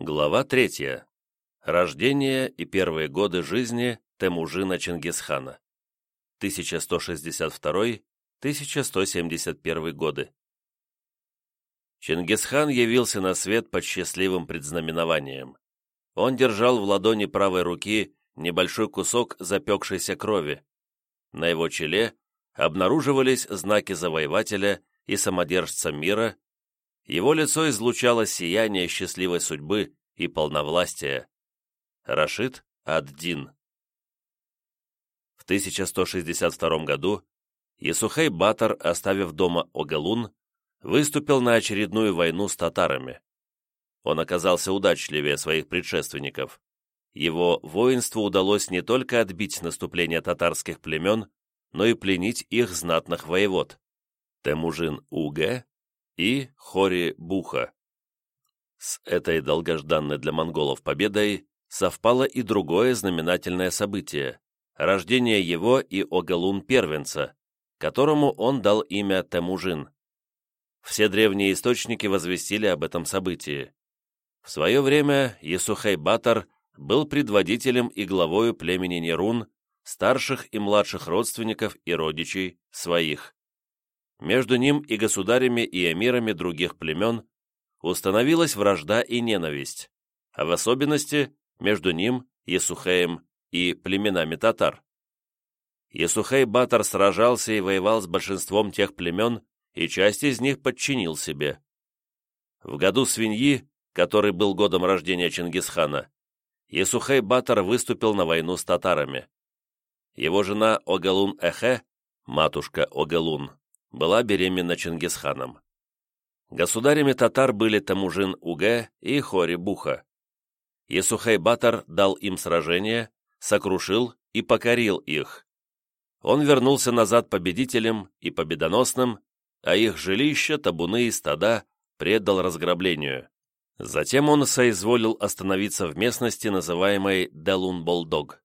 Глава третья. Рождение и первые годы жизни Темужина Чингисхана. 1162-1171 годы. Чингисхан явился на свет под счастливым предзнаменованием. Он держал в ладони правой руки небольшой кусок запекшейся крови. На его челе обнаруживались знаки завоевателя и самодержца мира, его лицо излучало сияние счастливой судьбы и полновластия. Рашид ад-Дин В 1162 году Есухей Батор, оставив дома Огалун, выступил на очередную войну с татарами. Он оказался удачливее своих предшественников. Его воинству удалось не только отбить наступление татарских племен, но и пленить их знатных воевод. Темужин Уге и Хори Буха. С этой долгожданной для монголов победой совпало и другое знаменательное событие – рождение его и Огалун-первенца, которому он дал имя Темужин. Все древние источники возвестили об этом событии. В свое время Есухей Батар был предводителем и главою племени Нерун, старших и младших родственников и родичей своих между ним и государями и эмирами других племен установилась вражда и ненависть, а в особенности между ним, Есухеем и племенами татар. Есухей Батар сражался и воевал с большинством тех племен, и часть из них подчинил себе. В году свиньи, который был годом рождения Чингисхана, Есухей Батар выступил на войну с татарами. Его жена Огалун-Эхе, матушка Огалун, была беременна Чингисханом. Государями татар были Тамужин Уге и Хори Буха. Есухай Батар дал им сражение, сокрушил и покорил их. Он вернулся назад победителем и победоносным, а их жилища, табуны и стада предал разграблению. Затем он соизволил остановиться в местности, называемой Делун-Болдог.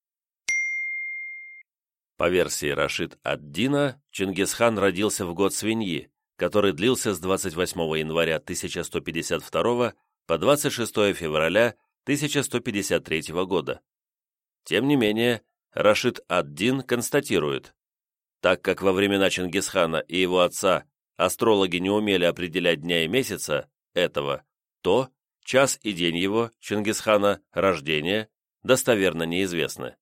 По версии Рашид ад-Дина, Чингисхан родился в год свиньи, который длился с 28 января 1152 по 26 февраля 1153 года. Тем не менее, Рашид ад-Дин констатирует, так как во времена Чингисхана и его отца астрологи не умели определять дня и месяца этого, то час и день его, Чингисхана, рождения, достоверно неизвестны.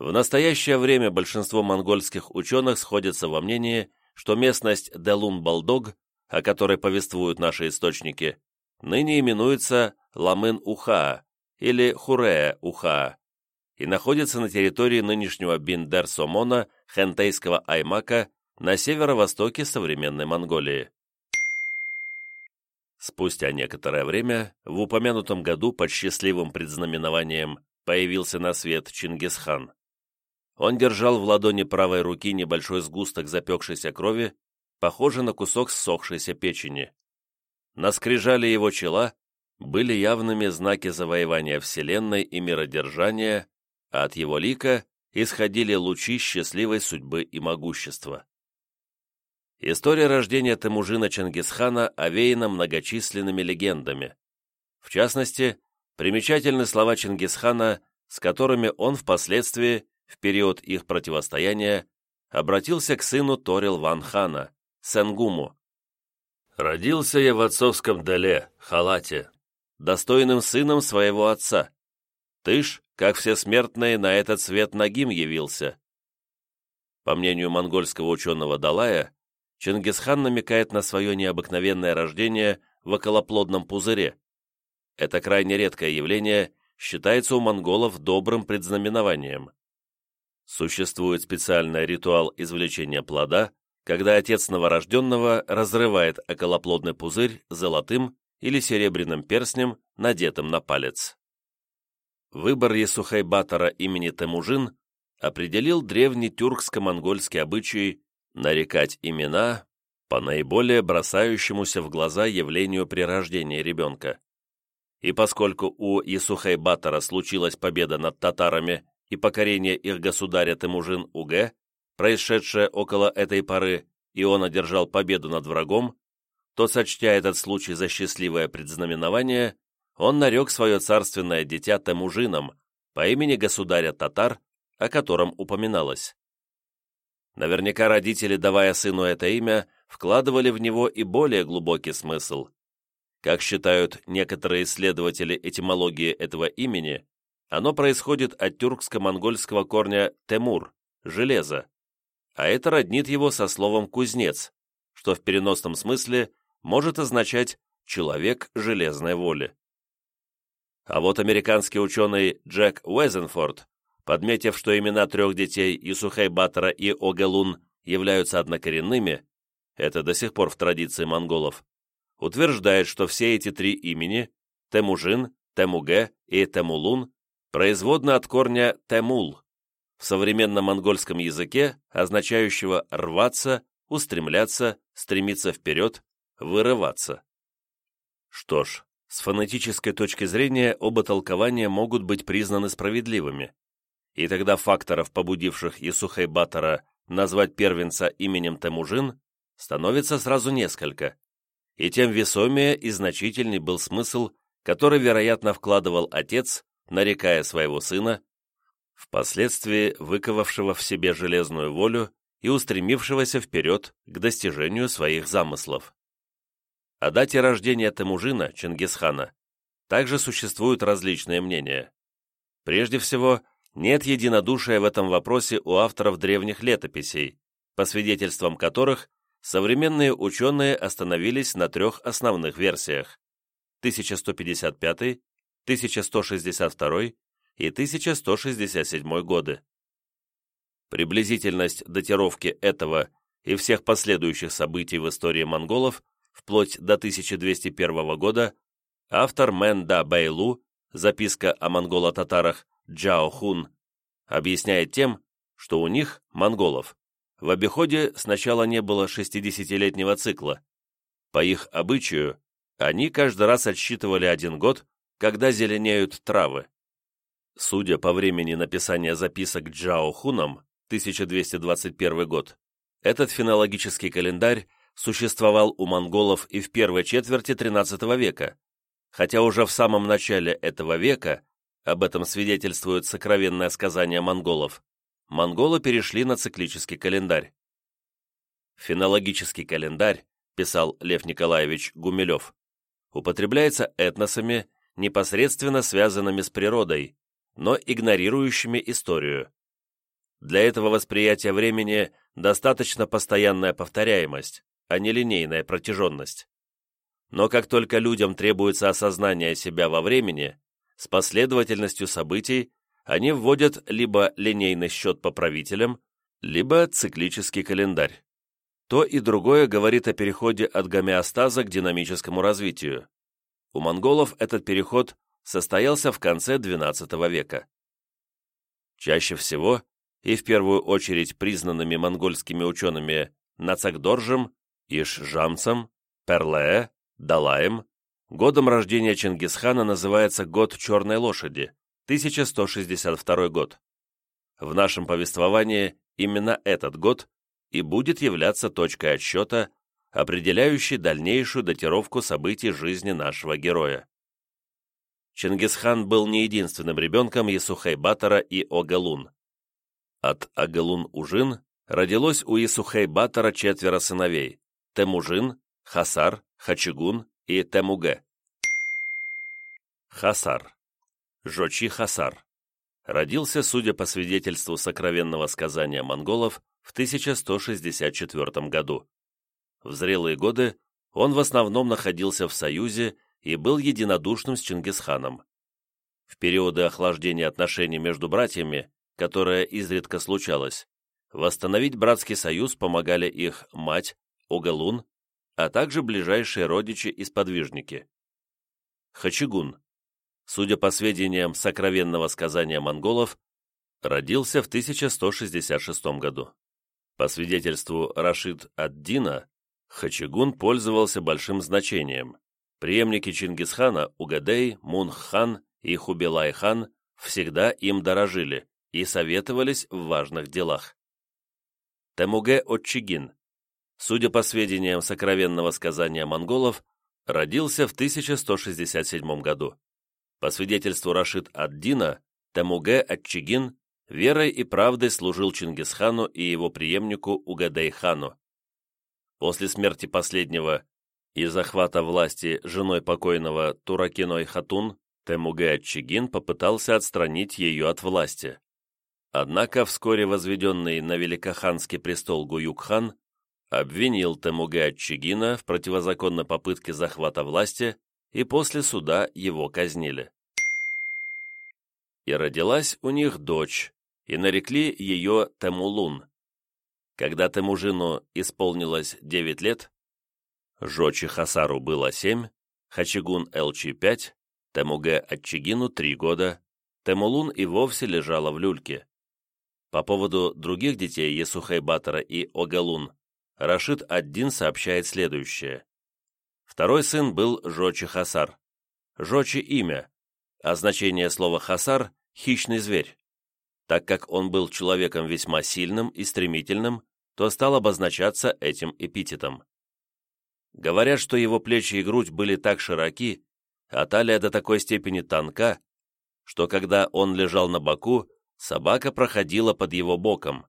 В настоящее время большинство монгольских ученых сходятся во мнении, что местность Делун-Балдог, о которой повествуют наши источники, ныне именуется Ламын-Ухаа или Хурея-Ухаа и находится на территории нынешнего Биндер-Сомона, Хентейского Аймака, на северо-востоке современной Монголии. Спустя некоторое время, в упомянутом году под счастливым предзнаменованием появился на свет Чингисхан. Он держал в ладони правой руки небольшой сгусток запекшейся крови, похожий на кусок ссохшейся печени. На скрижале его чела были явными знаки завоевания Вселенной и миродержания, а от его лика исходили лучи счастливой судьбы и могущества. История рождения Темужина Чингисхана овеяна многочисленными легендами. В частности, примечательны слова Чингисхана, с которыми он впоследствии в период их противостояния обратился к сыну Торил Ван Хана, Сенгуму. «Родился я в отцовском доле, халате, достойным сыном своего отца. Ты ж, как все смертные, на этот свет нагим явился». По мнению монгольского ученого Далая, Чингисхан намекает на свое необыкновенное рождение в околоплодном пузыре. Это крайне редкое явление считается у монголов добрым предзнаменованием. Существует специальный ритуал извлечения плода, когда отец новорожденного разрывает околоплодный пузырь золотым или серебряным перстнем, надетым на палец. Выбор Есухайбатора имени Темужин определил древний тюркско-монгольский обычай нарекать имена по наиболее бросающемуся в глаза явлению при рождении ребенка. И поскольку у Есухайбатора случилась победа над татарами и покорение их государя Темужин-Уге, происшедшее около этой поры, и он одержал победу над врагом, то, сочтя этот случай за счастливое предзнаменование, он нарек свое царственное дитя Темужином по имени государя татар, о котором упоминалось. Наверняка родители, давая сыну это имя, вкладывали в него и более глубокий смысл. Как считают некоторые исследователи этимологии этого имени, оно происходит от тюркско-монгольского корня «темур» – «железо», а это роднит его со словом «кузнец», что в переносном смысле может означать «человек железной воли». А вот американский ученый Джек Уэзенфорд, подметив, что имена трех детей Исухей Баттера и Огелун являются однокоренными, это до сих пор в традиции монголов, утверждает, что все эти три имени – Темужин, Темуге и Темулун – производны от корня «темул», в современном монгольском языке, означающего «рваться», «устремляться», «стремиться вперед», «вырываться». Что ж, с фонетической точки зрения оба толкования могут быть признаны справедливыми, и тогда факторов, побудивших Исухай Батора назвать первенца именем Темужин, становится сразу несколько, и тем весомее и значительней был смысл, который, вероятно, вкладывал отец, нарекая своего сына впоследствии выковавшего в себе железную волю и устремившегося вперед к достижению своих замыслов. О дате рождения Темужина, Чингисхана, также существуют различные мнения. Прежде всего, нет единодушия в этом вопросе у авторов древних летописей, по свидетельствам которых современные ученые остановились на трех основных версиях – 1155, 1162 и 1167 годы. Приблизительность датировки этого и всех последующих событий в истории монголов вплоть до 1201 года автор Мэн Да Бэйлу, записка о монголо-татарах Джао Хун, объясняет тем, что у них, монголов, в обиходе сначала не было 60-летнего цикла. По их обычаю, они каждый раз отсчитывали один год, когда зеленеют травы. Судя по времени написания записок Джао Хуном, 1221 год, этот фенологический календарь существовал у монголов и в первой четверти XIII века, хотя уже в самом начале этого века, об этом свидетельствует сокровенное сказание монголов, монголы перешли на циклический календарь. Фенологический календарь, писал Лев Николаевич Гумилев, употребляется этносами, непосредственно связанными с природой, но игнорирующими историю. Для этого восприятия времени достаточно постоянная повторяемость, а не линейная протяженность. Но как только людям требуется осознание себя во времени, с последовательностью событий они вводят либо линейный счет по правителям, либо циклический календарь. То и другое говорит о переходе от гомеостаза к динамическому развитию. У монголов этот переход состоялся в конце XII века. Чаще всего, и в первую очередь признанными монгольскими учеными Нацагдоржем, Ишжамцем, Перлее, Далаем, годом рождения Чингисхана называется год Черной лошади, 1162 год. В нашем повествовании именно этот год и будет являться точкой отсчета, определяющей дальнейшую датировку событий жизни нашего героя. Чингисхан был не единственным ребенком Исухай-Батора и Огалун. От Агалун-Ужин родилось у Исухай-Батора четверо сыновей – Темужин, Хасар, Хачигун и Темуге. Хасар. Жочи Хасар. Родился, судя по свидетельству сокровенного сказания монголов, в 1164 году. В зрелые годы он в основном находился в союзе и был единодушным с Чингисханом. В периоды охлаждения отношений между братьями, которое изредка случалось, восстановить братский союз помогали их мать, Огалун, а также ближайшие родичи и сподвижники. Хачигун, судя по сведениям сокровенного сказания монголов, родился в 1166 году. По свидетельству Рашид ад-Дина, Хачигун пользовался большим значением, Преемники Чингисхана Угадей, Мунх-хан и Хубилай-хан всегда им дорожили и советовались в важных делах. Темуге Отчигин, судя по сведениям сокровенного сказания монголов, родился в 1167 году. По свидетельству Рашид ад-Дина, Тамуге Ачигин верой и правдой служил Чингисхану и его преемнику Угадей-хану. После смерти последнего и захвата власти женой покойного Туракиной Хатун, Темуге Ачигин попытался отстранить ее от власти. Однако вскоре возведенный на великоханский престол Гуюк-хан обвинил Темуге Ачигина в противозаконной попытке захвата власти и после суда его казнили. И родилась у них дочь, и нарекли ее Темулун. Когда Темужину исполнилось 9 лет, Жочи Хасару было 7, Хачигун Элчи 5, Темуге Ачигину 3 года, Темулун и вовсе лежала в люльке. По поводу других детей Есухайбатора и Огалун, Рашид один сообщает следующее. Второй сын был Жочи Хасар. Жочи имя, а значение слова Хасар – хищный зверь. Так как он был человеком весьма сильным и стремительным, то стал обозначаться этим эпитетом. Говорят, что его плечи и грудь были так широки, а талия до такой степени тонка, что когда он лежал на боку, собака проходила под его боком.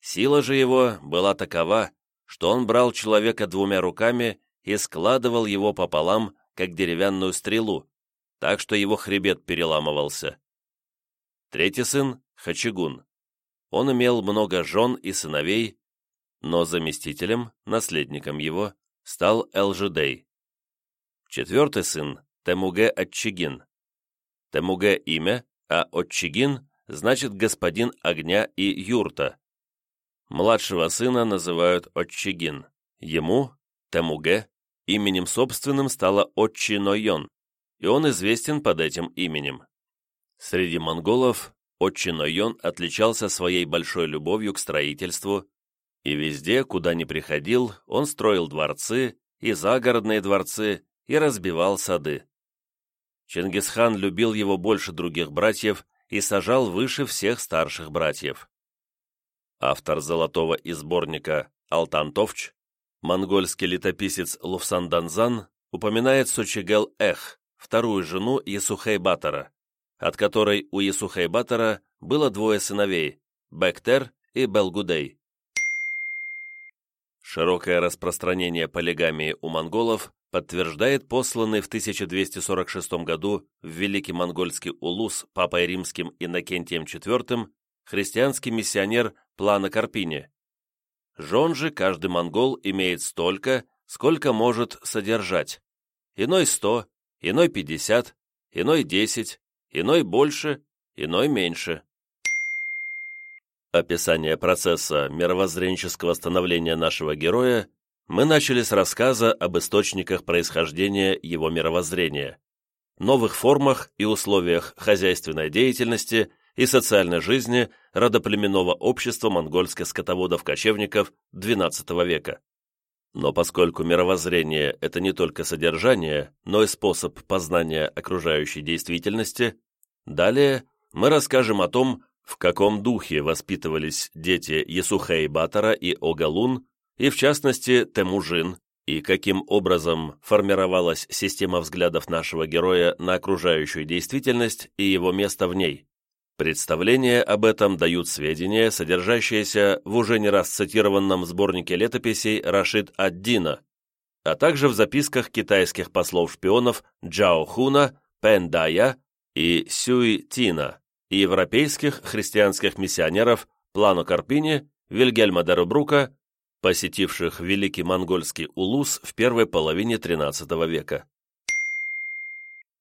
Сила же его была такова, что он брал человека двумя руками и складывал его пополам, как деревянную стрелу, так что его хребет переламывался. Третий сын — Хачигун. Он имел много жен и сыновей, но заместителем, наследником его, стал Элжидей. Четвертый сын — Темуге Отчигин. Темуге — имя, а Отчигин значит господин огня и юрта. Младшего сына называют Отчигин. Ему, Темуге, именем собственным стало Отчинойон, и он известен под этим именем. Среди монголов Отчинойон отличался своей большой любовью к строительству, и везде, куда ни приходил, он строил дворцы и загородные дворцы и разбивал сады. Чингисхан любил его больше других братьев и сажал выше всех старших братьев. Автор золотого изборника Алтантовч, монгольский летописец Луфсан-Данзан, упоминает Сучигел-Эх, вторую жену Есухей-Батора, от которой у Есухей-Батора было двое сыновей – Бектер и Белгудей. Широкое распространение полигамии у монголов подтверждает посланный в 1246 году в Великий Монгольский Улус Папой Римским Иннокентием IV христианский миссионер Плана Карпини. Жен же каждый монгол имеет столько, сколько может содержать. Иной сто, иной пятьдесят, иной десять, иной больше, иной меньше. Описание процесса мировоззренческого становления нашего героя мы начали с рассказа об источниках происхождения его мировоззрения, новых формах и условиях хозяйственной деятельности и социальной жизни родоплеменного общества монгольских скотоводов-кочевников XII века. Но поскольку мировоззрение – это не только содержание, но и способ познания окружающей действительности, далее мы расскажем о том, в каком духе воспитывались дети Есухей Батора и Огалун, и в частности Темужин, и каким образом формировалась система взглядов нашего героя на окружающую действительность и его место в ней. Представление об этом дают сведения, содержащиеся в уже не раз цитированном сборнике летописей Рашид ад-Дина, а также в записках китайских послов-шпионов Джао Хуна, Пен Дая и Сюй Тина и европейских христианских миссионеров Плано Карпини, Вильгельма Дарубрука, посетивших Великий Монгольский Улус в первой половине XIII века.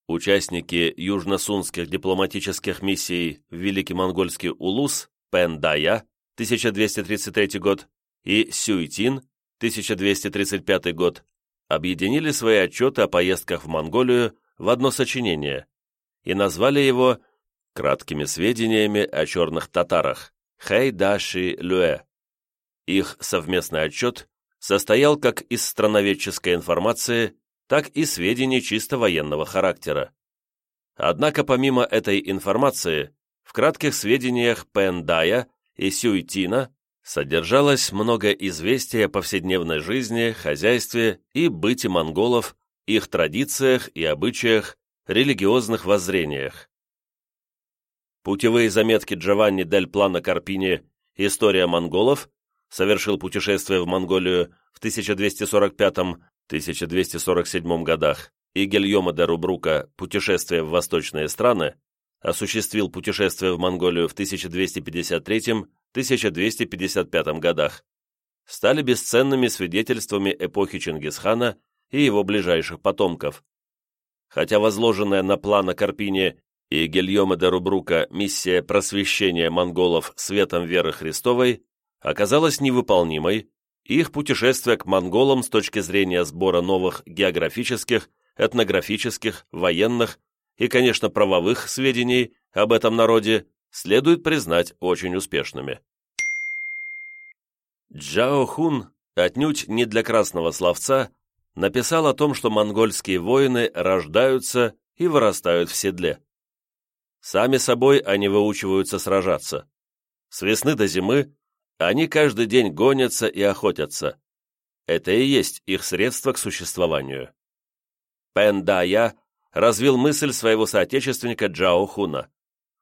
Участники южно-сунских дипломатических миссий в Великий Монгольский Улус Пен Дая, 1233 год, и Сюйтин, 1235 год, объединили свои отчеты о поездках в Монголию в одно сочинение и назвали его краткими сведениями о черных татарах Хайдаши Люэ. Их совместный отчет состоял как из страноведческой информации, так и сведений чисто военного характера. Однако помимо этой информации, в кратких сведениях Пендая и Сюйтина содержалось много известий о повседневной жизни, хозяйстве и быте монголов, их традициях и обычаях, религиозных воззрениях. Путевые заметки Джованни дель Плана Карпини «История монголов» совершил путешествие в Монголию в 1245-1247 годах и Гильома де Рубрука «Путешествие в восточные страны» осуществил путешествие в Монголию в 1253-1255 годах, стали бесценными свидетельствами эпохи Чингисхана и его ближайших потомков. Хотя возложенная на плана Карпини и Гильома де Рубрука миссия просвещения монголов светом веры Христовой оказалась невыполнимой, их путешествие к монголам с точки зрения сбора новых географических, этнографических, военных и, конечно, правовых сведений об этом народе следует признать очень успешными. Джао Хун, отнюдь не для красного словца, написал о том, что монгольские воины рождаются и вырастают в седле. Сами собой они выучиваются сражаться. С весны до зимы они каждый день гонятся и охотятся. Это и есть их средство к существованию. Пен Дая развил мысль своего соотечественника Джао Хуна,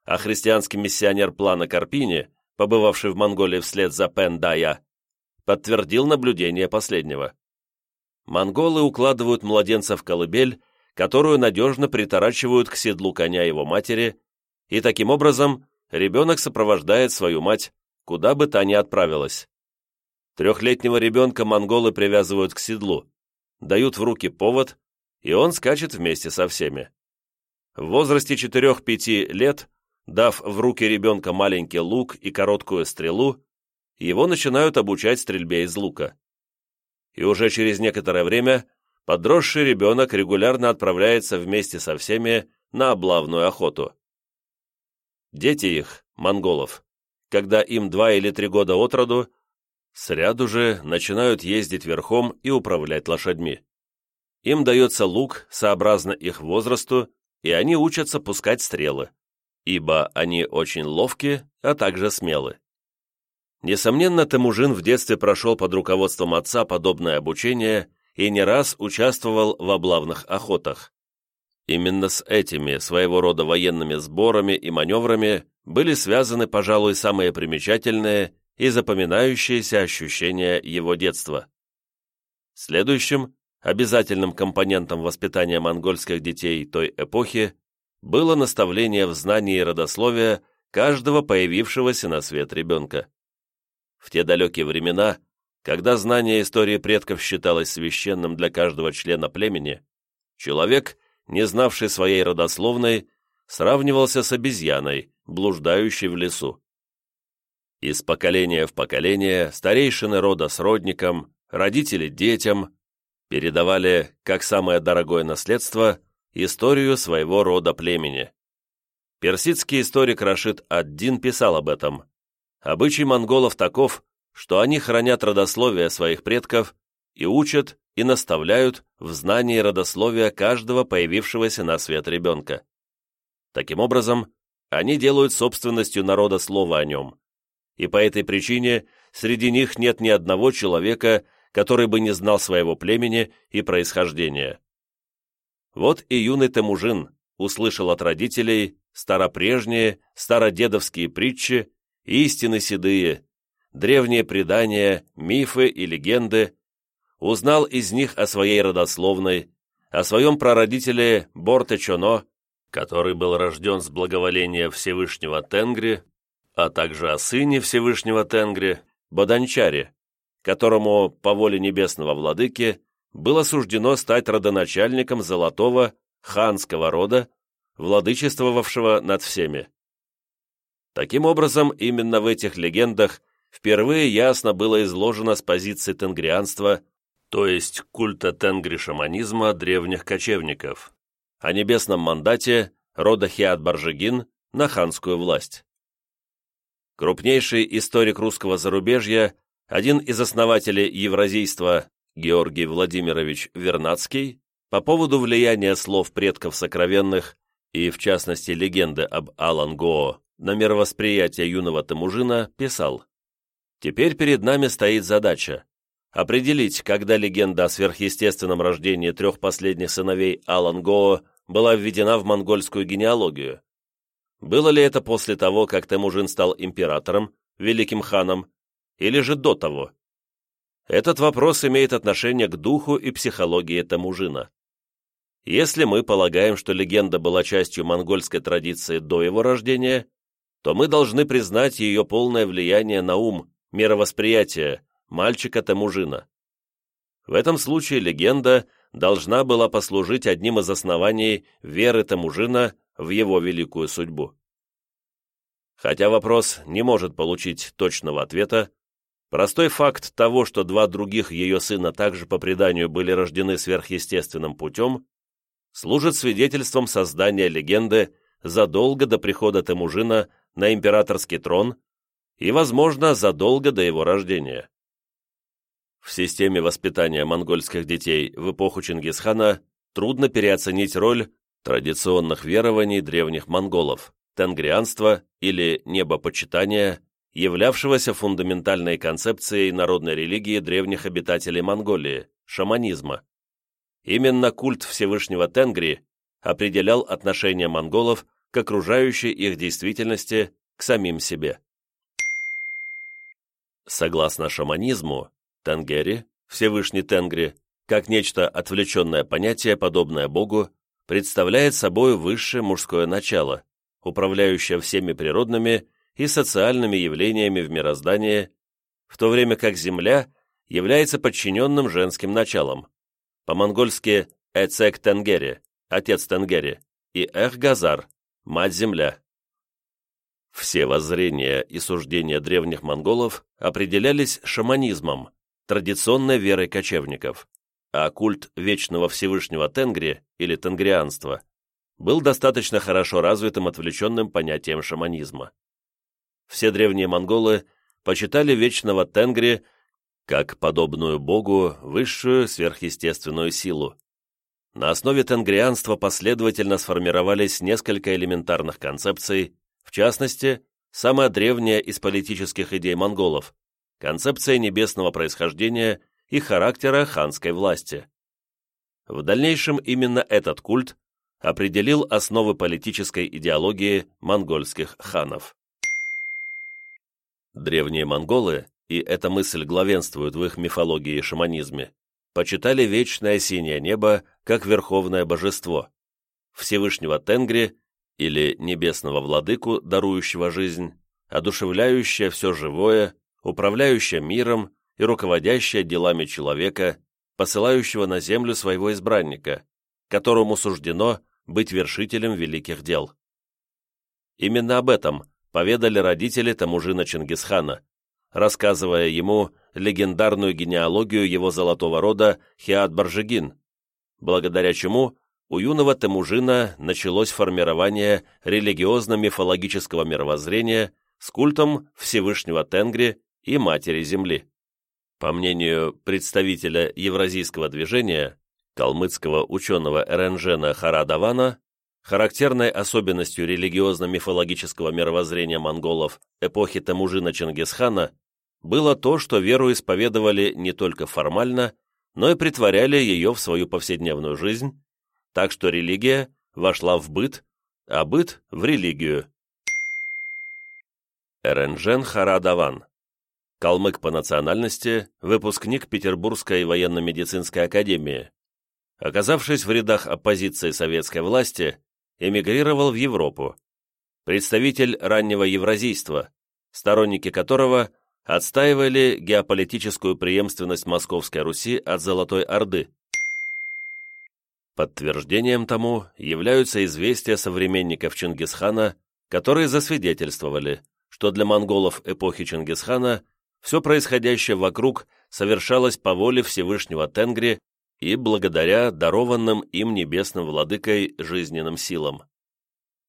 а христианский миссионер плана Карпини, побывавший в Монголии вслед за Пен Дая, подтвердил наблюдение последнего. Монголы укладывают младенца в колыбель, которую надежно приторачивают к седлу коня его матери, и таким образом ребенок сопровождает свою мать, куда бы та ни отправилась. Трехлетнего ребенка монголы привязывают к седлу, дают в руки повод, и он скачет вместе со всеми. В возрасте 4-5 лет, дав в руки ребенка маленький лук и короткую стрелу, его начинают обучать стрельбе из лука. И уже через некоторое время подросший ребенок регулярно отправляется вместе со всеми на облавную охоту. Дети их, монголов, когда им два или три года от роду, сряду же начинают ездить верхом и управлять лошадьми. Им дается лук сообразно их возрасту, и они учатся пускать стрелы, ибо они очень ловки, а также смелы. Несомненно, Темужин в детстве прошел под руководством отца подобное обучение и не раз участвовал в облавных охотах. Именно с этими своего рода военными сборами и маневрами были связаны, пожалуй, самые примечательные и запоминающиеся ощущения его детства. Следующим, обязательным компонентом воспитания монгольских детей той эпохи было наставление в знании родословия каждого появившегося на свет ребенка. В те далекие времена, когда знание истории предков считалось священным для каждого члена племени, человек, не знавший своей родословной, сравнивался с обезьяной, блуждающей в лесу. Из поколения в поколение старейшины рода с родником, родители детям передавали, как самое дорогое наследство, историю своего рода племени. Персидский историк Рашид ад-Дин писал об этом. Обычай монголов таков, что они хранят родословие своих предков и учат и наставляют в знании родословия каждого появившегося на свет ребенка. Таким образом, они делают собственностью народа слово о нем. И по этой причине среди них нет ни одного человека, который бы не знал своего племени и происхождения. Вот и юный Темужин услышал от родителей старопрежние, стародедовские притчи истины седые, древние предания, мифы и легенды, узнал из них о своей родословной, о своем прародителе Борте Чоно, который был рожден с благоволения Всевышнего Тенгри, а также о сыне Всевышнего Тенгри, Боданчаре, которому, по воле небесного владыки, было суждено стать родоначальником золотого ханского рода, владычествовавшего над всеми. Таким образом, именно в этих легендах впервые ясно было изложено с позиции тенгрианства, то есть культа тенгри-шаманизма древних кочевников, о небесном мандате рода Хиат-Баржигин на ханскую власть. Крупнейший историк русского зарубежья, один из основателей евразийства Георгий Владимирович Вернадский, по поводу влияния слов предков сокровенных и, в частности, легенды об Алан-Гоо на мировосприятие юного Тамужина писал «Теперь перед нами стоит задача определить, когда легенда о сверхъестественном рождении трех последних сыновей Алан Гоо была введена в монгольскую генеалогию. Было ли это после того, как Темужин стал императором, великим ханом, или же до того? Этот вопрос имеет отношение к духу и психологии Темужина. Если мы полагаем, что легенда была частью монгольской традиции до его рождения, то мы должны признать ее полное влияние на ум, мировосприятие мальчика Темужина. В этом случае легенда должна была послужить одним из оснований веры Темужина в его великую судьбу. Хотя вопрос не может получить точного ответа, простой факт того, что два других ее сына также по преданию были рождены сверхъестественным путем, служит свидетельством создания легенды задолго до прихода Темужина на императорский трон и, возможно, задолго до его рождения. В системе воспитания монгольских детей в эпоху Чингисхана трудно переоценить роль традиционных верований древних монголов, тенгрианства или небопочитания, являвшегося фундаментальной концепцией народной религии древних обитателей Монголии – шаманизма. Именно культ Всевышнего Тенгри определял отношение монголов к окружающей их действительности, к самим себе. Согласно шаманизму, Тенгери, Всевышний Тенгри, как нечто отвлеченное понятие, подобное Богу, представляет собой высшее мужское начало, управляющее всеми природными и социальными явлениями в мироздании, в то время как Земля является подчиненным женским началом, по-монгольски «Эцек Тенгери», «Отец Тенгери», и «Эх Газар», «Мать-Земля». Все воззрения и суждения древних монголов определялись шаманизмом, традиционной верой кочевников, а культ Вечного Всевышнего Тенгри или тенгрианства был достаточно хорошо развитым отвлеченным понятием шаманизма. Все древние монголы почитали Вечного Тенгри как подобную Богу высшую сверхъестественную силу. На основе тенгрианства последовательно сформировались несколько элементарных концепций, в частности, самая древняя из политических идей монголов – концепция небесного происхождения и характера ханской власти. В дальнейшем именно этот культ определил основы политической идеологии монгольских ханов. Древние монголы и эта мысль главенствует в их мифологии и шаманизме, почитали вечное синее небо как верховное божество, Всевышнего Тенгри или небесного владыку, дарующего жизнь, одушевляющее все живое, управляющее миром и руководящее делами человека, посылающего на землю своего избранника, которому суждено быть вершителем великих дел. Именно об этом поведали родители Тамужина Чингисхана, рассказывая ему легендарную генеалогию его золотого рода Хиат Баржигин, благодаря чему у юного Темужина началось формирование религиозно-мифологического мировоззрения с культом Всевышнего Тенгри и Матери Земли. По мнению представителя евразийского движения, калмыцкого ученого Эренжена Харадавана, характерной особенностью религиозно-мифологического мировоззрения монголов эпохи Темужина Чингисхана было то, что веру исповедовали не только формально, но и притворяли ее в свою повседневную жизнь, так что религия вошла в быт, а быт – в религию. Эренжен Харадаван Калмык по национальности, выпускник Петербургской военно-медицинской академии. Оказавшись в рядах оппозиции советской власти, эмигрировал в Европу. Представитель раннего евразийства, сторонники которого – отстаивали геополитическую преемственность Московской Руси от Золотой Орды. Подтверждением тому являются известия современников Чингисхана, которые засвидетельствовали, что для монголов эпохи Чингисхана все происходящее вокруг совершалось по воле Всевышнего Тенгри и благодаря дарованным им небесным владыкой жизненным силам.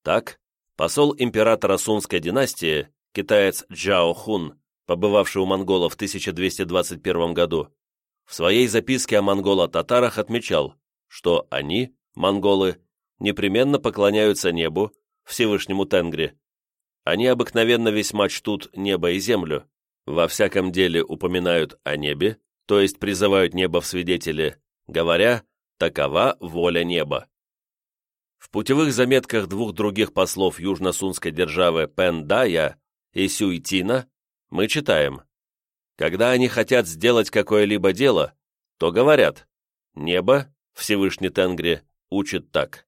Так, посол императора Сунской династии, китаец Джао Хун, побывавший у монголов в 1221 году, в своей записке о монголо-татарах отмечал, что они, монголы, непременно поклоняются небу, Всевышнему Тенгри. Они обыкновенно весьма чтут небо и землю, во всяком деле упоминают о небе, то есть призывают небо в свидетели, говоря «такова воля неба». В путевых заметках двух других послов южно-сунской державы Пендая и Сюйтина мы читаем «Когда они хотят сделать какое-либо дело, то говорят «Небо, Всевышний Тенгри, учит так».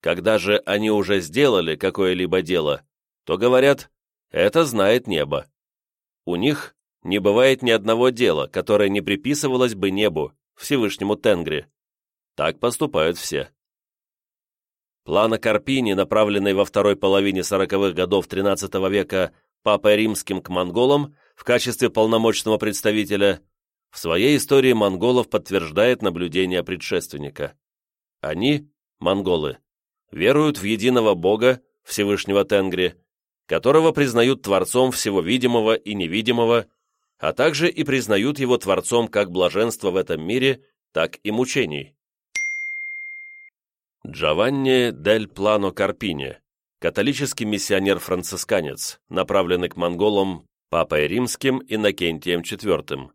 Когда же они уже сделали какое-либо дело, то говорят «Это знает небо». У них не бывает ни одного дела, которое не приписывалось бы небу, Всевышнему Тенгри. Так поступают все. План о Карпине, направленный во второй половине сороковых годов XIII века Папой Римским к монголам в качестве полномочного представителя, в своей истории монголов подтверждает наблюдение предшественника. Они, монголы, веруют в единого Бога, Всевышнего Тенгри, которого признают Творцом всего видимого и невидимого, а также и признают его Творцом как блаженства в этом мире, так и мучений. Джованни дель Плано Карпини, католический миссионер-францисканец, направленный к монголам Папой Римским Иннокентием IV.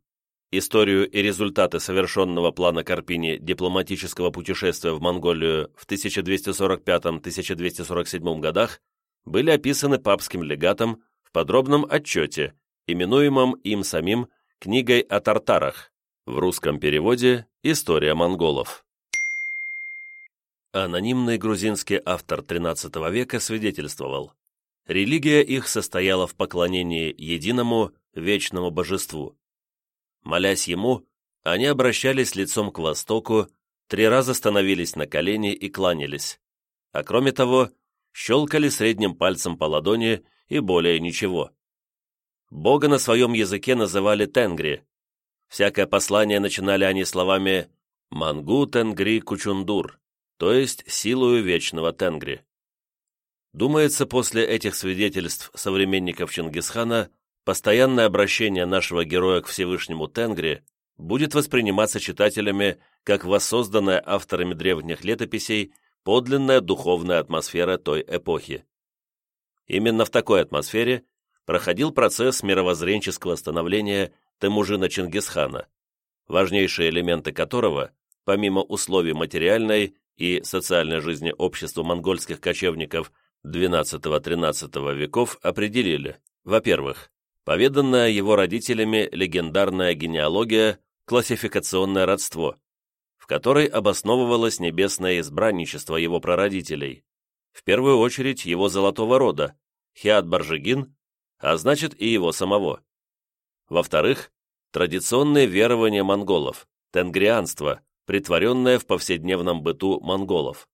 Историю и результаты совершенного плана Карпини дипломатического путешествия в Монголию в 1245-1247 годах были описаны папским легатом в подробном отчете, именуемом им самим «Книгой о тартарах», в русском переводе «История монголов». Анонимный грузинский автор XIII века свидетельствовал, религия их состояла в поклонении единому вечному божеству, Молясь ему, они обращались лицом к востоку, три раза становились на колени и кланялись. А кроме того, щелкали средним пальцем по ладони и более ничего. Бога на своем языке называли Тенгри. Всякое послание начинали они словами «Мангу Тенгри Кучундур», то есть «силою вечного Тенгри». Думается, после этих свидетельств современников Чингисхана постоянное обращение нашего героя к Всевышнему Тенгри будет восприниматься читателями как воссозданная авторами древних летописей подлинная духовная атмосфера той эпохи. Именно в такой атмосфере проходил процесс мировоззренческого становления Темужина Чингисхана, важнейшие элементы которого, помимо условий материальной и социальной жизни общества монгольских кочевников XII-XIII веков определили, во-первых, поведанная его родителями легендарная генеалогия «Классификационное родство», в которой обосновывалось небесное избранничество его прародителей, в первую очередь его золотого рода, Хиат Баржигин, а значит и его самого. Во-вторых, традиционные верования монголов, тенгрианство, притворенное в повседневном быту монголов.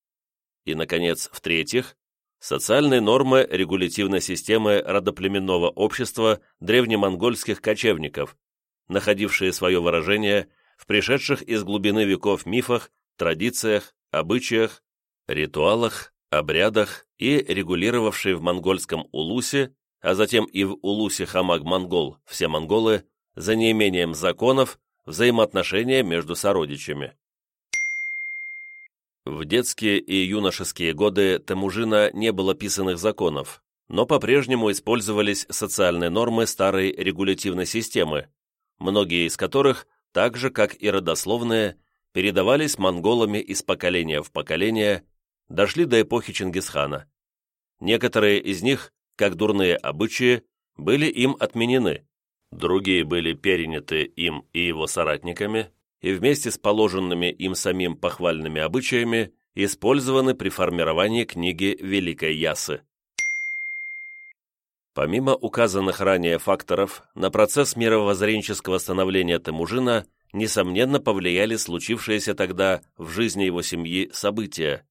И, наконец, в-третьих, социальные нормы регулятивной системы родоплеменного общества древнемонгольских кочевников, находившие свое выражение в пришедших из глубины веков мифах, традициях, обычаях, ритуалах, обрядах и регулировавшие в монгольском улусе, а затем и в улусе Хамаг-Монгол, все монголы, за неимением законов, взаимоотношения между сородичами. В детские и юношеские годы Темужина не было писанных законов, но по-прежнему использовались социальные нормы старой регулятивной системы, многие из которых, так же как и родословные, передавались монголами из поколения в поколение, дошли до эпохи Чингисхана. Некоторые из них, как дурные обычаи, были им отменены, другие были переняты им и его соратниками, и вместе с положенными им самим похвальными обычаями использованы при формировании книги Великой Ясы. Помимо указанных ранее факторов, на процесс мировоззренческого становления Темужина несомненно повлияли случившиеся тогда в жизни его семьи события.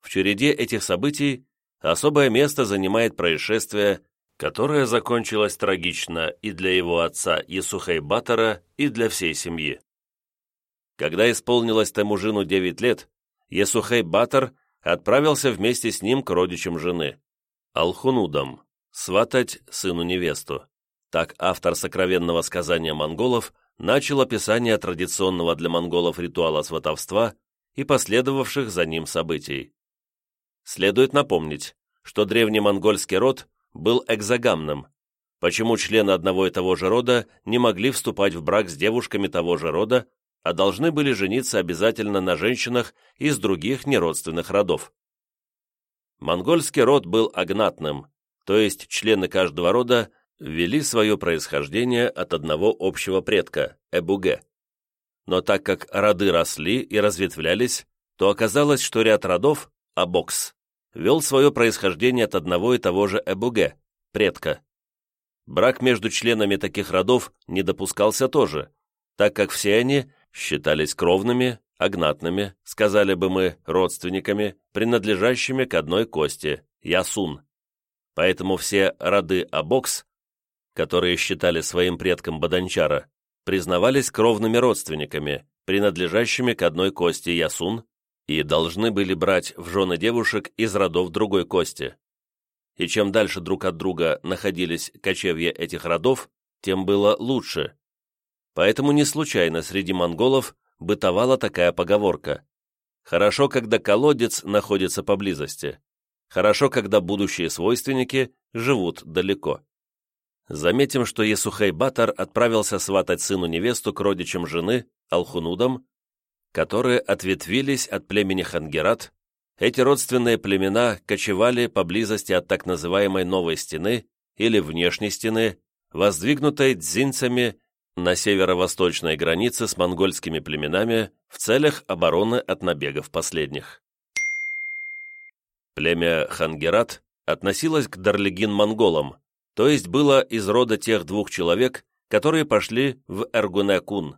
В череде этих событий особое место занимает происшествие, которое закончилось трагично и для его отца Есухей Батора, и для всей семьи. Когда исполнилось Темужину 9 лет, Есухей Батор отправился вместе с ним к родичам жены, Алхунудам, сватать сыну-невесту. Так автор сокровенного сказания монголов начал описание традиционного для монголов ритуала сватовства и последовавших за ним событий. Следует напомнить, что древний монгольский род был экзогамным, почему члены одного и того же рода не могли вступать в брак с девушками того же рода, а должны были жениться обязательно на женщинах из других неродственных родов. Монгольский род был агнатным, то есть члены каждого рода вели свое происхождение от одного общего предка – Эбуге. Но так как роды росли и разветвлялись, то оказалось, что ряд родов, Абокс, вел свое происхождение от одного и того же Эбуге, предка. Брак между членами таких родов не допускался тоже, так как все они считались кровными, агнатными, сказали бы мы, родственниками, принадлежащими к одной кости, Ясун. Поэтому все роды Абокс, которые считали своим предком Баданчара, признавались кровными родственниками, принадлежащими к одной кости Ясун, и должны были брать в жены девушек из родов другой кости. И чем дальше друг от друга находились кочевья этих родов, тем было лучше. Поэтому не случайно среди монголов бытовала такая поговорка. Хорошо, когда колодец находится поблизости. Хорошо, когда будущие свойственники живут далеко. Заметим, что Есухей Батар отправился сватать сыну невесту к родичам жены, Алхунудам, которые ответвились от племени Хангерат. Эти родственные племена кочевали поблизости от так называемой Новой Стены или Внешней Стены, воздвигнутой дзинцами на северо-восточной границе с монгольскими племенами в целях обороны от набегов последних. Племя Хангерат относилось к Дарлигин-монголам, то есть было из рода тех двух человек, которые пошли в Эргунекун.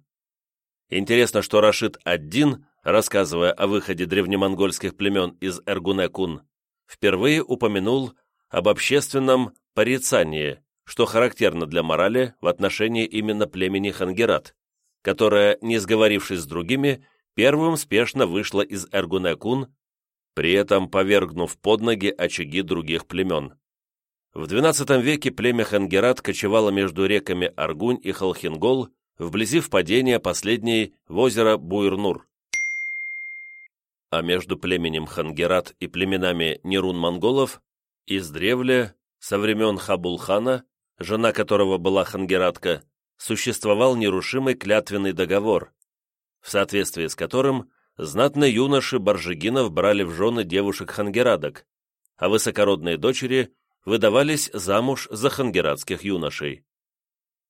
Интересно, что Рашид ад-Дин, рассказывая о выходе древнемонгольских племен из Эргунекун, впервые упомянул об общественном порицании, что характерно для морали в отношении именно племени Хангерат, которое, не сговорившись с другими, первым спешно вышло из Эргунекун, при этом повергнув под ноги очаги других племен. В XII веке племя Хангерат кочевало между реками Аргунь и Халхингол, вблизи впадения последней в озеро Буйрнур. А между племенем Хангерат и племенами Нерун-монголов издревле, со времен Хабулхана, жена которого была хангератка, существовал нерушимый клятвенный договор, в соответствии с которым знатные юноши Баржигинов брали в жены девушек-хангерадок, а высокородные дочери выдавались замуж за хангератских юношей.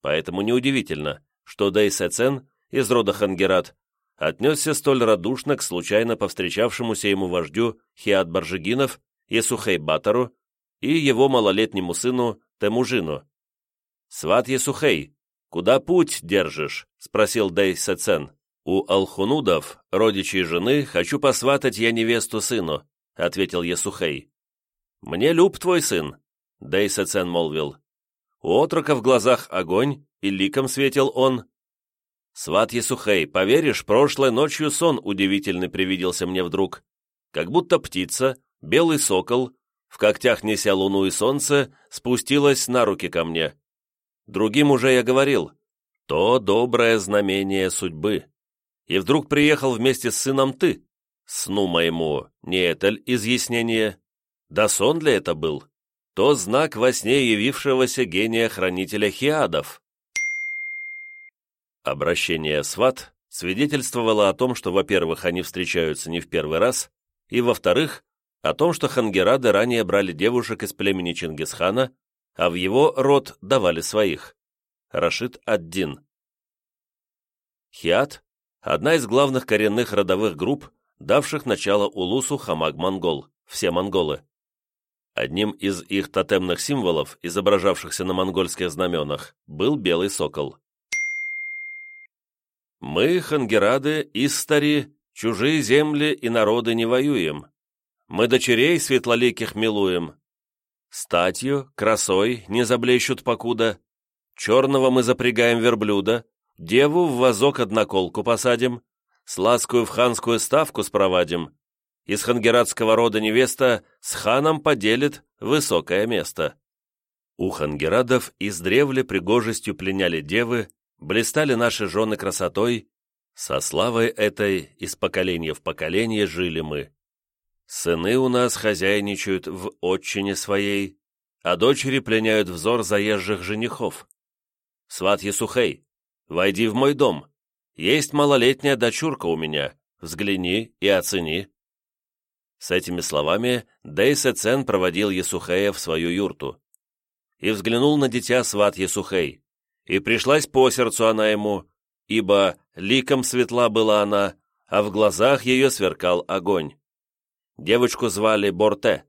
Поэтому неудивительно, что Дейсецен из рода Хангерат отнесся столь радушно к случайно повстречавшемуся ему вождю Хиат Баржигинов Есухей Батару и его малолетнему сыну Темужину, «Сват Есухей, куда путь держишь?» — спросил Дэй Сецен. «У алхунудов, родичей жены, хочу посватать я невесту сыну», — ответил Есухей. «Мне люб твой сын», — Дэй Сецен молвил. «У отрока в глазах огонь, и ликом светил он». «Сват Есухей, поверишь, прошлой ночью сон удивительный привиделся мне вдруг. Как будто птица, белый сокол, в когтях неся луну и солнце, спустилась на руки ко мне. Другим уже я говорил, то доброе знамение судьбы. И вдруг приехал вместе с сыном ты. Сну моему не это ль изъяснение? Да сон ли это был? То знак во сне явившегося гения-хранителя Хиадов. Обращение сват свидетельствовало о том, что, во-первых, они встречаются не в первый раз, и, во-вторых, о том, что хангерады ранее брали девушек из племени Чингисхана а в его род давали своих. Рашид ад-Дин. Хиат – одна из главных коренных родовых групп, давших начало Улусу Хамаг-Монгол, все монголы. Одним из их тотемных символов, изображавшихся на монгольских знаменах, был белый сокол. «Мы, хангерады, истари, чужие земли и народы не воюем. Мы дочерей светлоликих милуем, Статью, красой не заблещут покуда. Черного мы запрягаем верблюда, деву в вазок одноколку посадим, сладкую в ханскую ставку спровадим. Из хангератского рода невеста с ханом поделит высокое место. У хангерадов издревле пригожестью пленяли девы, блистали наши жены красотой, со славой этой из поколения в поколение жили мы. Сыны у нас хозяйничают в отчине своей, а дочери пленяют взор заезжих женихов. Сват Есухей, войди в мой дом. Есть малолетняя дочурка у меня, взгляни и оцени. С этими словами Дейсецен проводил Есухея в свою юрту. И взглянул на дитя сват Есухей, и пришлась по сердцу она ему, ибо ликом светла была она, а в глазах ее сверкал огонь. Девочку звали Борте.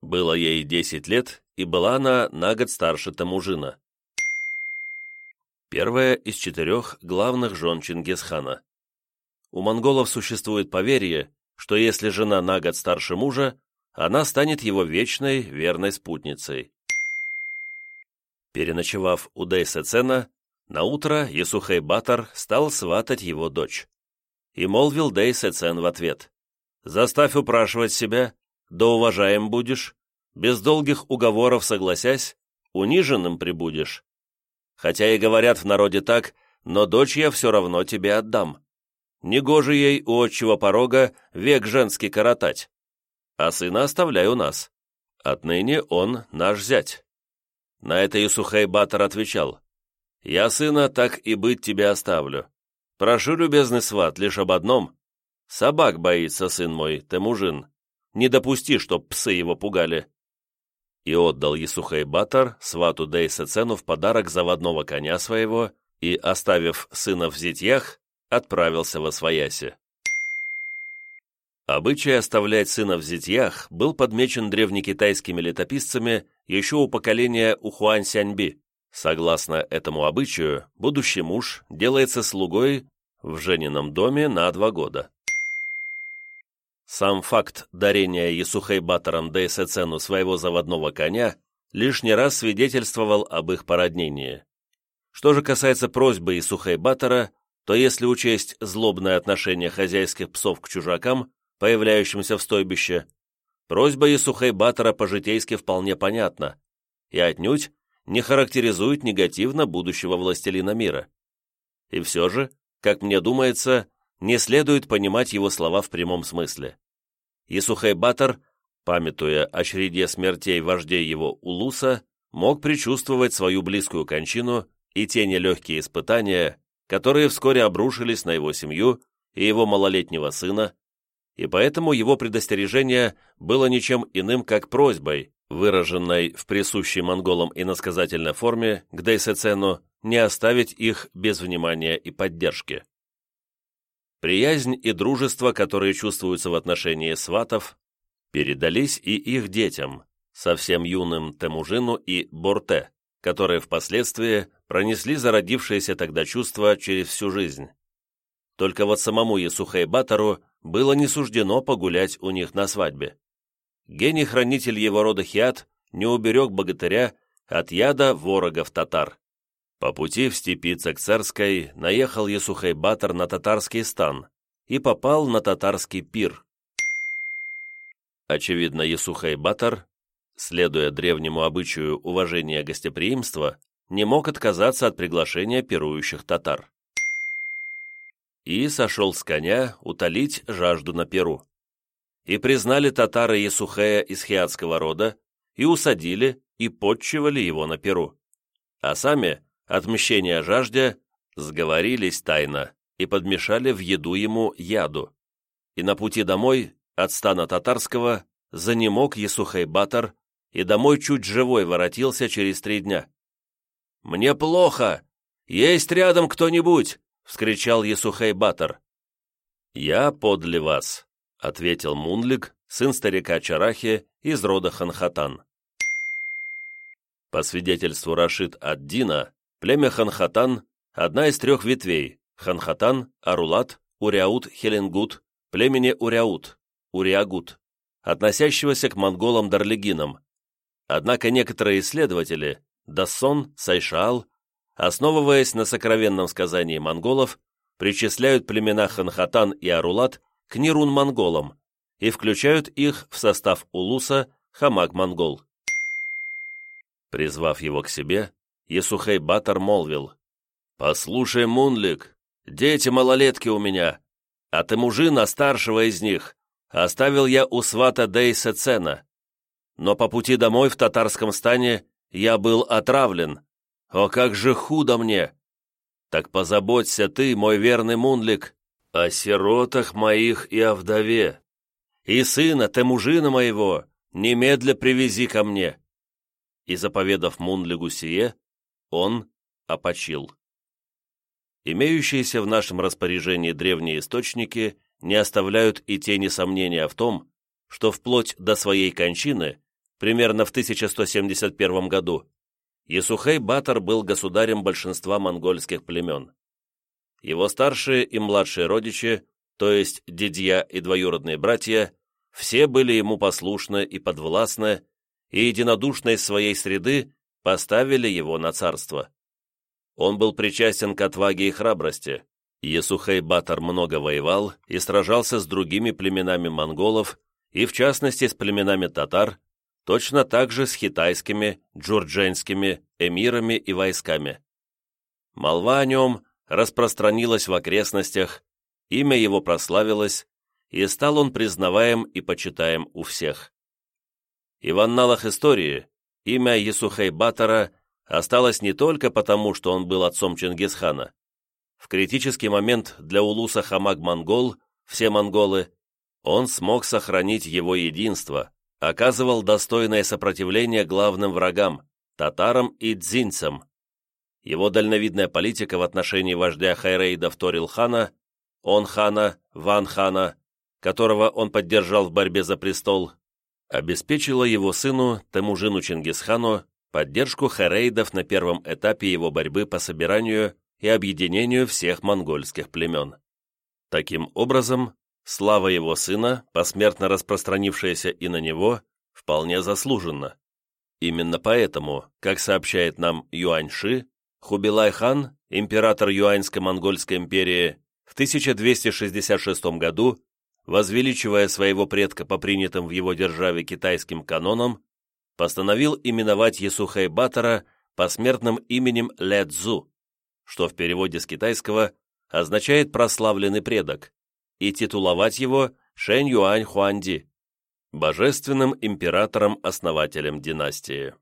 Было ей десять лет, и была она на год старше Тамужина. Первая из четырех главных жен Чингисхана. У монголов существует поверье, что если жена на год старше мужа, она станет его вечной, верной спутницей. Переночевав у Дейсецена, наутро Есухей Батар стал сватать его дочь. И молвил Дейсецен в ответ, «Заставь упрашивать себя, да уважаем будешь, без долгих уговоров согласясь, униженным прибудешь. Хотя и говорят в народе так, но дочь я все равно тебе отдам. Негоже ей у отчего порога век женский коротать. А сына оставляй у нас. Отныне он наш зять». На это Исухей Батор отвечал, «Я сына так и быть тебе оставлю. Прошу, любезный сват, лишь об одном. Собак боится сын мой, ты мужин. Не допусти, чтоб псы его пугали и отдал Есухей Батар свату Дейса цену в подарок заводного коня своего и, оставив сына в зятьях, отправился во свояси. Обычай оставлять сына в зятьях был подмечен древнекитайскими летописцами еще у поколения Ухуань Сяньби. Согласно этому обычаю, будущий муж делается слугой в женином доме на два года. Сам факт дарения Есухайбатарам Дейсецену своего заводного коня лишний раз свидетельствовал об их породнении. Что же касается просьбы Исухайбатора, то если учесть злобное отношение хозяйских псов к чужакам, появляющимся в стойбище, просьба Исухайбатора по-житейски вполне понятна и отнюдь не характеризует негативно будущего властелина мира. И все же, как мне думается, не следует понимать его слова в прямом смысле. Исухай-Батор, памятуя о череде смертей вождей его Улуса, мог предчувствовать свою близкую кончину и те нелегкие испытания, которые вскоре обрушились на его семью и его малолетнего сына, и поэтому его предостережение было ничем иным, как просьбой, выраженной в присущей монголам иносказательной форме к Дейсецену, не оставить их без внимания и поддержки. Приязнь и дружество, которые чувствуются в отношении сватов, передались и их детям, совсем юным Темужину и Борте, которые впоследствии пронесли зародившееся тогда чувство через всю жизнь. Только вот самому Есухай-Батору было не суждено погулять у них на свадьбе. Гений-хранитель его рода Хиат не уберег богатыря от яда ворогов татар. По пути в степи Царской наехал Есухай-Батор на татарский стан и попал на татарский пир. Очевидно, Есухай-Батор, следуя древнему обычаю уважения гостеприимства, не мог отказаться от приглашения пирующих татар. И сошел с коня утолить жажду на перу. И признали татары Есухая из хиатского рода, и усадили, и подчивали его на перу. А сами отмщения жаждя, сговорились тайно и подмешали в еду ему яду. И на пути домой, от стана татарского, занемог Есухай-Батор и домой чуть живой воротился через три дня. «Мне плохо! Есть рядом кто-нибудь!» — вскричал Есухай-Батор. «Я подле вас», — ответил Мунлик, сын старика Чарахи из рода Ханхатан. По свидетельству Рашид ад-Дина, Племя Ханхатан – одна из трех ветвей – Ханхатан, Арулат, Уриаут, Хеленгут, племени Уриаут, Уриагут, относящегося к монголам-дарлигинам. Однако некоторые исследователи – Дассон, Сайшаал, основываясь на сокровенном сказании монголов, причисляют племена Ханхатан и Арулат к Нирун-монголам и включают их в состав Улуса Хамак-монгол. Призвав его к себе, Есухей Батор молвил, «Послушай, Мунлик, дети малолетки у меня, а ты мужина старшего из них, оставил я у свата Дейса Цена. Но по пути домой в татарском стане я был отравлен. О, как же худо мне! Так позаботься ты, мой верный Мунлик, о сиротах моих и о вдове. и сына Темужина моего немедля привези ко мне». И, заповедав Мунлигу сие, он опочил. Имеющиеся в нашем распоряжении древние источники не оставляют и тени сомнения в том, что вплоть до своей кончины, примерно в 1171 году, Есухей Батор был государем большинства монгольских племен. Его старшие и младшие родичи, то есть дядья и двоюродные братья, все были ему послушны и подвластны, и единодушно из своей среды поставили его на царство. Он был причастен к отваге и храбрости. Есухей Батор много воевал и сражался с другими племенами монголов, и в частности с племенами татар, точно так же с хитайскими, джурдженскими, эмирами и войсками. Молва о нем распространилась в окрестностях, имя его прославилось, и стал он признаваем и почитаем у всех. И в анналах истории имя Есухей Батора осталось не только потому, что он был отцом Чингисхана. В критический момент для улуса Хамаг-Монгол, все монголы, он смог сохранить его единство, оказывал достойное сопротивление главным врагам – татарам и дзинцам. Его дальновидная политика в отношении вождя Хайрейда Торил хана, он хана, Ван хана, которого он поддержал в борьбе за престол, обеспечила его сыну Темужину Чингисхану поддержку Харейдов на первом этапе его борьбы по собиранию и объединению всех монгольских племен. Таким образом, слава его сына, посмертно распространившаяся и на него, вполне заслуженна. Именно поэтому, как сообщает нам Юаньши, Хубилай-хан, император Юаньско-Монгольской империи, в 1266 году, возвеличивая своего предка по принятым в его державе китайским канонам, постановил именовать Есухай Батора посмертным именем Ле Цзу, что в переводе с китайского означает «прославленный предок», и титуловать его Шэнь Юань Хуанди, божественным императором-основателем династии.